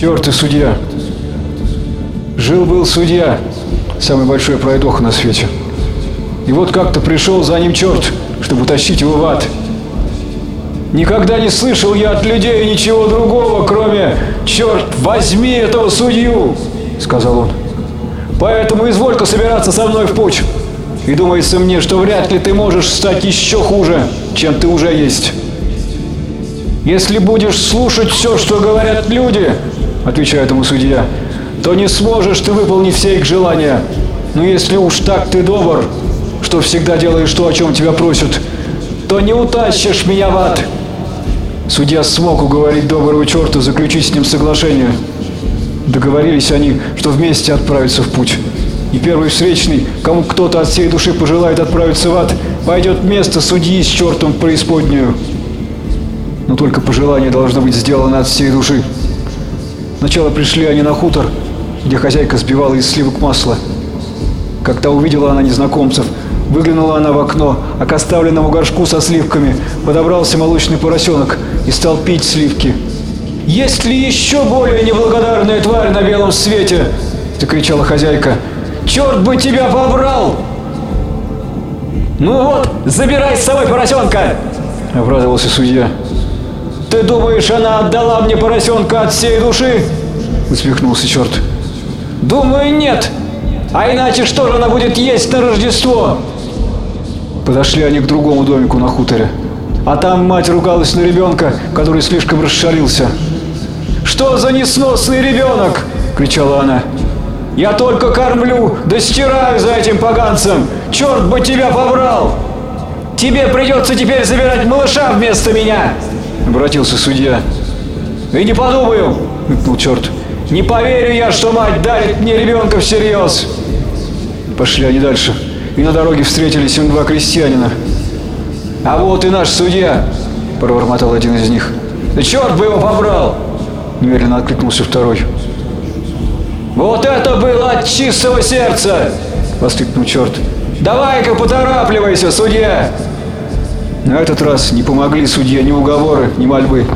Черт и судья. Жил-был судья, самый большой пройдоха на свете. И вот как-то пришел за ним черт, чтобы утащить его в ад. Никогда не слышал я от людей ничего другого, кроме «Черт, возьми этого судью!» — сказал он. «Поэтому изволь-ка собираться со мной в путь. И думается мне, что вряд ли ты можешь стать еще хуже, чем ты уже есть». «Если будешь слушать все, что говорят люди, — отвечает ему судья, — то не сможешь ты выполнить все их желания. Но если уж так ты добр, что всегда делаешь то, о чем тебя просят, то не утащишь меня в ад». Судья смог уговорить доброго черта заключить с ним соглашение. Договорились они, что вместе отправятся в путь. И первый встречный, кому кто-то от всей души пожелает отправиться в ад, пойдет вместо судьи с чертом в преисподнюю. Но только пожелание должно быть сделано от всей души. Сначала пришли они на хутор, где хозяйка сбивала из сливок масло. Когда увидела она незнакомцев, выглянула она в окно, а к оставленному горшку со сливками подобрался молочный поросенок и стал пить сливки. «Есть ли еще более неблагодарная тварь на белом свете?» – закричала хозяйка. «Черт бы тебя побрал!» «Ну вот, забирай с собой поросенка!» – обрадовался судья. «Ты думаешь, она отдала мне поросенка от всей души?» – усмехнулся черт. «Думаю, нет. А иначе что же она будет есть на Рождество?» Подошли они к другому домику на хуторе. А там мать ругалась на ребенка, который слишком расшалился. «Что за несносный ребенок?» – кричала она. «Я только кормлю, да стираю за этим поганцем! Черт бы тебя побрал! Тебе придется теперь забирать малыша вместо меня!» Обратился судья. «И не подумаю!» — мыкнул черт. «Не поверю я, что мать дарит мне ребенка всерьез!» Пошли они дальше, и на дороге встретились им два крестьянина. «А вот и наш судья!» — пробормотал один из них. «Да черт бы его побрал!» — немедленно откликнулся второй. «Вот это было от чистого сердца!» — воскликнул черт. «Давай-ка поторапливайся, судья!» На этот раз не помогли судье ни уговоры, ни мольбы.